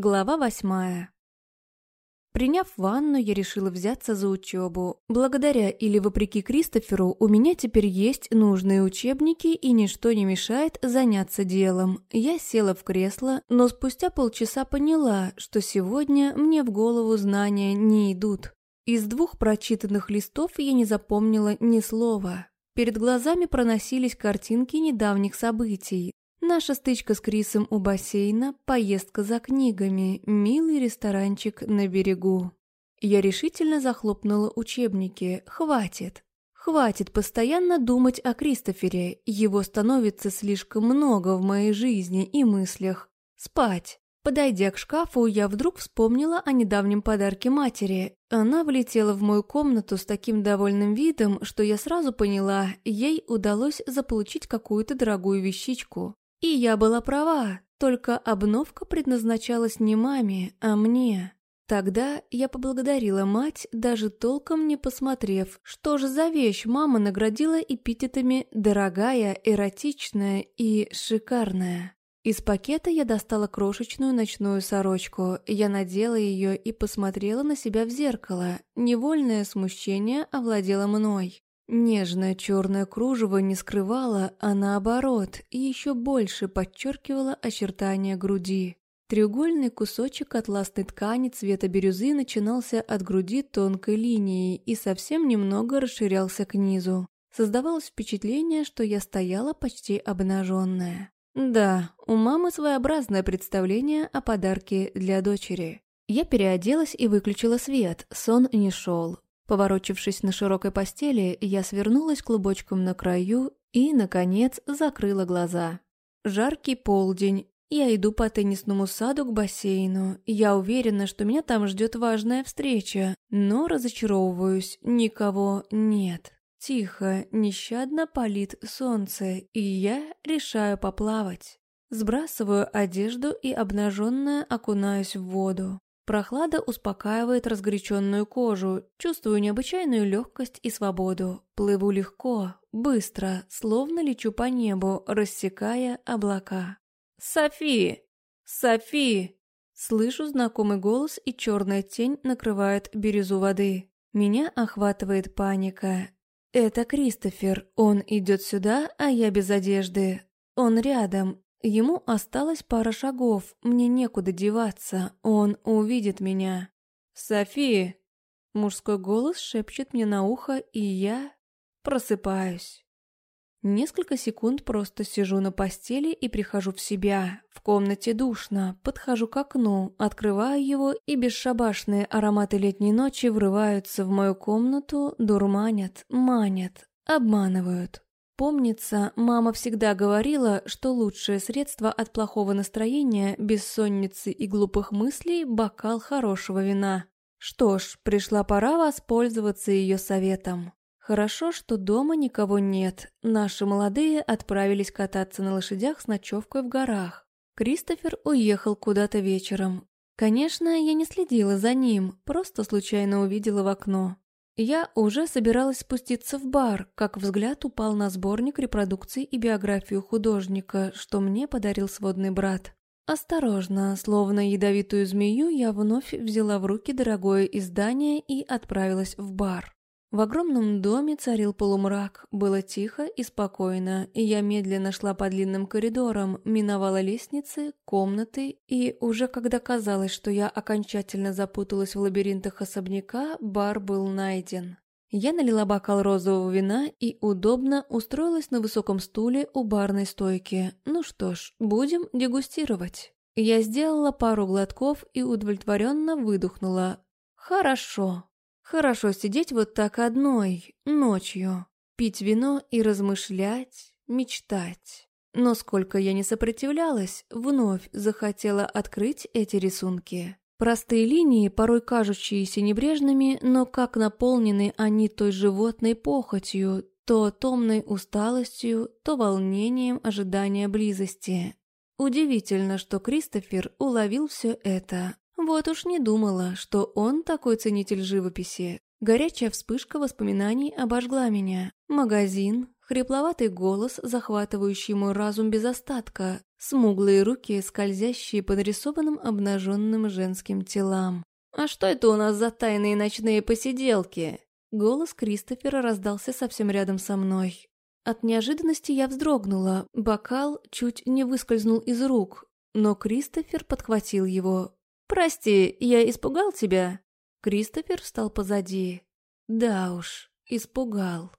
Глава восьмая. Приняв ванну, я решила взяться за учебу. Благодаря или вопреки Кристоферу, у меня теперь есть нужные учебники и ничто не мешает заняться делом. Я села в кресло, но спустя полчаса поняла, что сегодня мне в голову знания не идут. Из двух прочитанных листов я не запомнила ни слова. Перед глазами проносились картинки недавних событий, Наша стычка с Крисом у бассейна, поездка за книгами, милый ресторанчик на берегу. Я решительно захлопнула учебники. Хватит. Хватит постоянно думать о Кристофере. Его становится слишком много в моей жизни и мыслях. Спать. Подойдя к шкафу, я вдруг вспомнила о недавнем подарке матери. Она влетела в мою комнату с таким довольным видом, что я сразу поняла, ей удалось заполучить какую-то дорогую вещичку. И я была права, только обновка предназначалась не маме, а мне. Тогда я поблагодарила мать, даже толком не посмотрев, что же за вещь мама наградила эпитетами «дорогая», «эротичная» и «шикарная». Из пакета я достала крошечную ночную сорочку. Я надела ее и посмотрела на себя в зеркало. Невольное смущение овладело мной. Нежное черное кружево не скрывало, а наоборот, и еще больше подчеркивало очертания груди. Треугольный кусочек атласной ткани цвета бирюзы начинался от груди тонкой линией и совсем немного расширялся к низу. Создавалось впечатление, что я стояла почти обнаженная. Да, у мамы своеобразное представление о подарке для дочери. Я переоделась и выключила свет, сон не шел. Поворочившись на широкой постели, я свернулась клубочком на краю и, наконец, закрыла глаза. Жаркий полдень. Я иду по теннисному саду к бассейну. Я уверена, что меня там ждет важная встреча, но разочаровываюсь, никого нет. Тихо, нещадно палит солнце, и я решаю поплавать. Сбрасываю одежду и обнаженная окунаюсь в воду. Прохлада успокаивает разгоряченную кожу, чувствую необычайную легкость и свободу. Плыву легко, быстро, словно лечу по небу, рассекая облака. «Софи! Софи!» Слышу знакомый голос, и черная тень накрывает бирюзу воды. Меня охватывает паника. Это Кристофер. Он идет сюда, а я без одежды. Он рядом, Ему осталось пара шагов, мне некуда деваться, он увидит меня. «Софи!» Мужской голос шепчет мне на ухо, и я просыпаюсь. Несколько секунд просто сижу на постели и прихожу в себя. В комнате душно, подхожу к окну, открываю его, и бесшабашные ароматы летней ночи врываются в мою комнату, дурманят, манят, обманывают. Помнится, мама всегда говорила, что лучшее средство от плохого настроения, бессонницы и глупых мыслей – бокал хорошего вина. Что ж, пришла пора воспользоваться ее советом. Хорошо, что дома никого нет. Наши молодые отправились кататься на лошадях с ночевкой в горах. Кристофер уехал куда-то вечером. Конечно, я не следила за ним, просто случайно увидела в окно. Я уже собиралась спуститься в бар, как взгляд упал на сборник репродукций и биографию художника, что мне подарил сводный брат. Осторожно, словно ядовитую змею, я вновь взяла в руки дорогое издание и отправилась в бар. В огромном доме царил полумрак, было тихо и спокойно, и я медленно шла по длинным коридорам, миновала лестницы, комнаты, и уже когда казалось, что я окончательно запуталась в лабиринтах особняка, бар был найден. Я налила бокал розового вина и удобно устроилась на высоком стуле у барной стойки. Ну что ж, будем дегустировать. Я сделала пару глотков и удовлетворенно выдохнула. Хорошо. Хорошо сидеть вот так одной, ночью, пить вино и размышлять, мечтать. Но сколько я не сопротивлялась, вновь захотела открыть эти рисунки. Простые линии, порой кажущиеся небрежными, но как наполнены они той животной похотью, то томной усталостью, то волнением ожидания близости. Удивительно, что Кристофер уловил все это, вот уж не думала, что он такой ценитель живописи. Горячая вспышка воспоминаний обожгла меня. Магазин, хрипловатый голос, захватывающий мой разум без остатка, Смуглые руки, скользящие по нарисованным обнаженным женским телам. «А что это у нас за тайные ночные посиделки?» Голос Кристофера раздался совсем рядом со мной. От неожиданности я вздрогнула, бокал чуть не выскользнул из рук, но Кристофер подхватил его. «Прости, я испугал тебя?» Кристофер встал позади. «Да уж, испугал».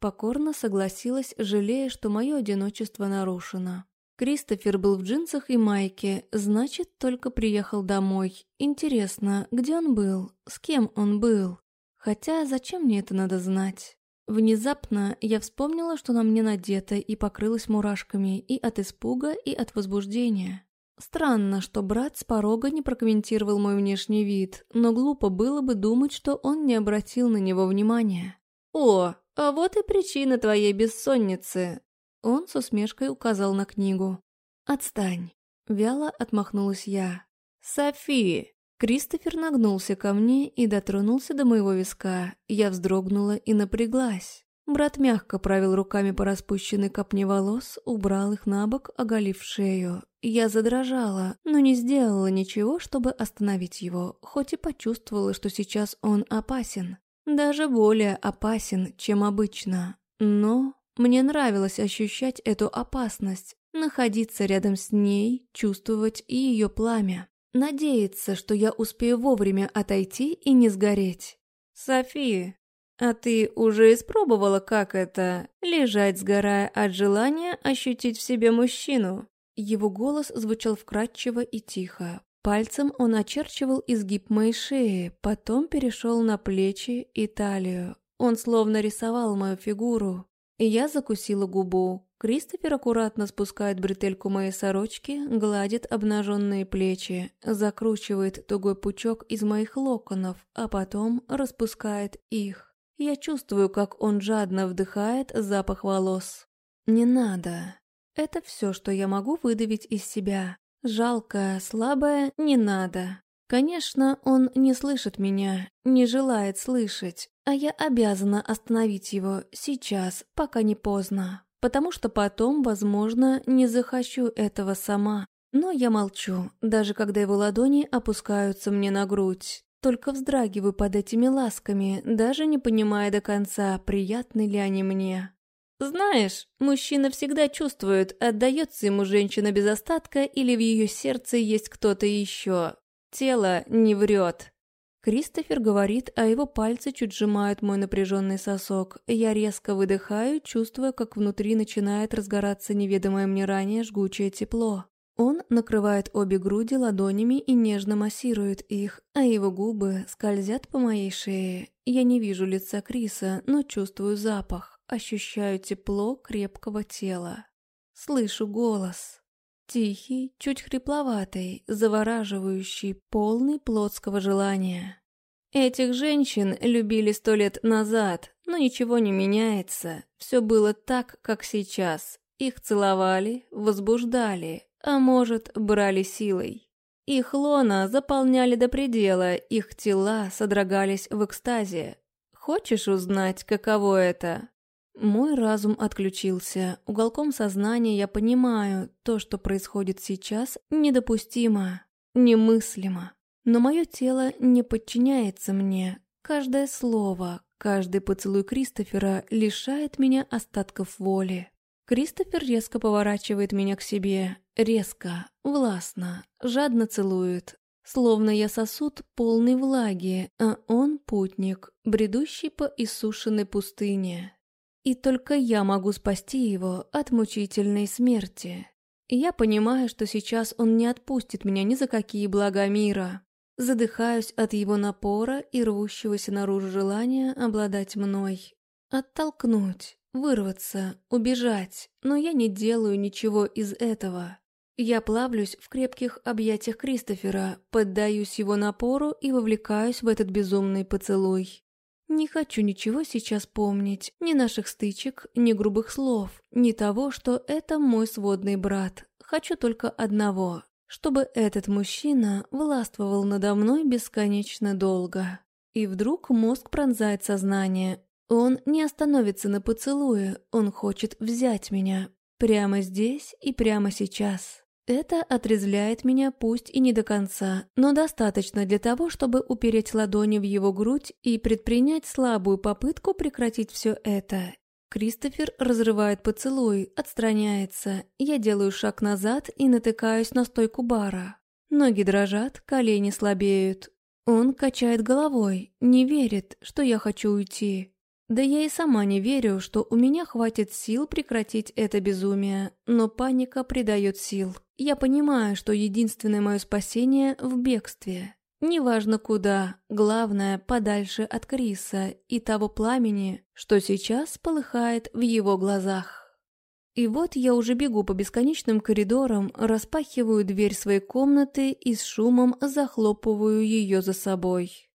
Покорно согласилась, жалея, что мое одиночество нарушено. Кристофер был в джинсах и майке, значит, только приехал домой. Интересно, где он был? С кем он был? Хотя зачем мне это надо знать? Внезапно я вспомнила, что на мне надето и покрылась мурашками и от испуга, и от возбуждения. Странно, что брат с порога не прокомментировал мой внешний вид, но глупо было бы думать, что он не обратил на него внимания. «О, а вот и причина твоей бессонницы!» Он с усмешкой указал на книгу. «Отстань!» Вяло отмахнулась я. «Софи!» Кристофер нагнулся ко мне и дотронулся до моего виска. Я вздрогнула и напряглась. Брат мягко провел руками по распущенной копне волос, убрал их на бок, оголив шею. Я задрожала, но не сделала ничего, чтобы остановить его, хоть и почувствовала, что сейчас он опасен. Даже более опасен, чем обычно. Но мне нравилось ощущать эту опасность, находиться рядом с ней, чувствовать ее пламя. Надеяться, что я успею вовремя отойти и не сгореть. «Софи, а ты уже испробовала, как это — лежать, сгорая от желания ощутить в себе мужчину?» Его голос звучал вкрадчиво и тихо. Пальцем он очерчивал изгиб моей шеи, потом перешел на плечи и талию. Он словно рисовал мою фигуру. И я закусила губу. Кристофер аккуратно спускает бретельку моей сорочки, гладит обнаженные плечи, закручивает тугой пучок из моих локонов, а потом распускает их. Я чувствую, как он жадно вдыхает запах волос. «Не надо». Это все, что я могу выдавить из себя. Жалкое, слабое «не надо». Конечно, он не слышит меня, не желает слышать, а я обязана остановить его сейчас, пока не поздно, потому что потом, возможно, не захочу этого сама. Но я молчу, даже когда его ладони опускаются мне на грудь. Только вздрагиваю под этими ласками, даже не понимая до конца, приятны ли они мне. Знаешь, мужчина всегда чувствует, отдается ему женщина без остатка или в ее сердце есть кто-то еще. Тело не врет. Кристофер говорит, а его пальцы чуть сжимают мой напряженный сосок. Я резко выдыхаю, чувствуя, как внутри начинает разгораться неведомое мне ранее жгучее тепло. Он накрывает обе груди ладонями и нежно массирует их, а его губы скользят по моей шее. Я не вижу лица Криса, но чувствую запах, ощущаю тепло крепкого тела. Слышу голос. Тихий, чуть хрипловатый, завораживающий, полный плотского желания. Этих женщин любили сто лет назад, но ничего не меняется. Все было так, как сейчас. Их целовали, возбуждали, а может, брали силой. Их лона заполняли до предела, их тела содрогались в экстазе. Хочешь узнать, каково это? Мой разум отключился. Уголком сознания я понимаю, то, что происходит сейчас, недопустимо, немыслимо. Но мое тело не подчиняется мне. Каждое слово, каждый поцелуй Кристофера лишает меня остатков воли. Кристофер резко поворачивает меня к себе. Резко, властно, жадно целует. Словно я сосуд полный влаги, а он путник, бредущий по иссушенной пустыне. И только я могу спасти его от мучительной смерти. Я понимаю, что сейчас он не отпустит меня ни за какие блага мира. Задыхаюсь от его напора и рвущегося наружу желания обладать мной. Оттолкнуть, вырваться, убежать, но я не делаю ничего из этого. Я плавлюсь в крепких объятиях Кристофера, поддаюсь его напору и вовлекаюсь в этот безумный поцелуй. Не хочу ничего сейчас помнить, ни наших стычек, ни грубых слов, ни того, что это мой сводный брат. Хочу только одного, чтобы этот мужчина властвовал надо мной бесконечно долго. И вдруг мозг пронзает сознание. Он не остановится на поцелуе, он хочет взять меня. Прямо здесь и прямо сейчас. Это отрезвляет меня пусть и не до конца, но достаточно для того, чтобы упереть ладони в его грудь и предпринять слабую попытку прекратить все это. Кристофер разрывает поцелуй, отстраняется. Я делаю шаг назад и натыкаюсь на стойку бара. Ноги дрожат, колени слабеют. Он качает головой, не верит, что я хочу уйти. Да я и сама не верю, что у меня хватит сил прекратить это безумие, но паника придает сил. Я понимаю, что единственное мое спасение в бегстве. Неважно куда, главное подальше от Криса и того пламени, что сейчас полыхает в его глазах. И вот я уже бегу по бесконечным коридорам, распахиваю дверь своей комнаты и с шумом захлопываю ее за собой.